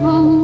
home.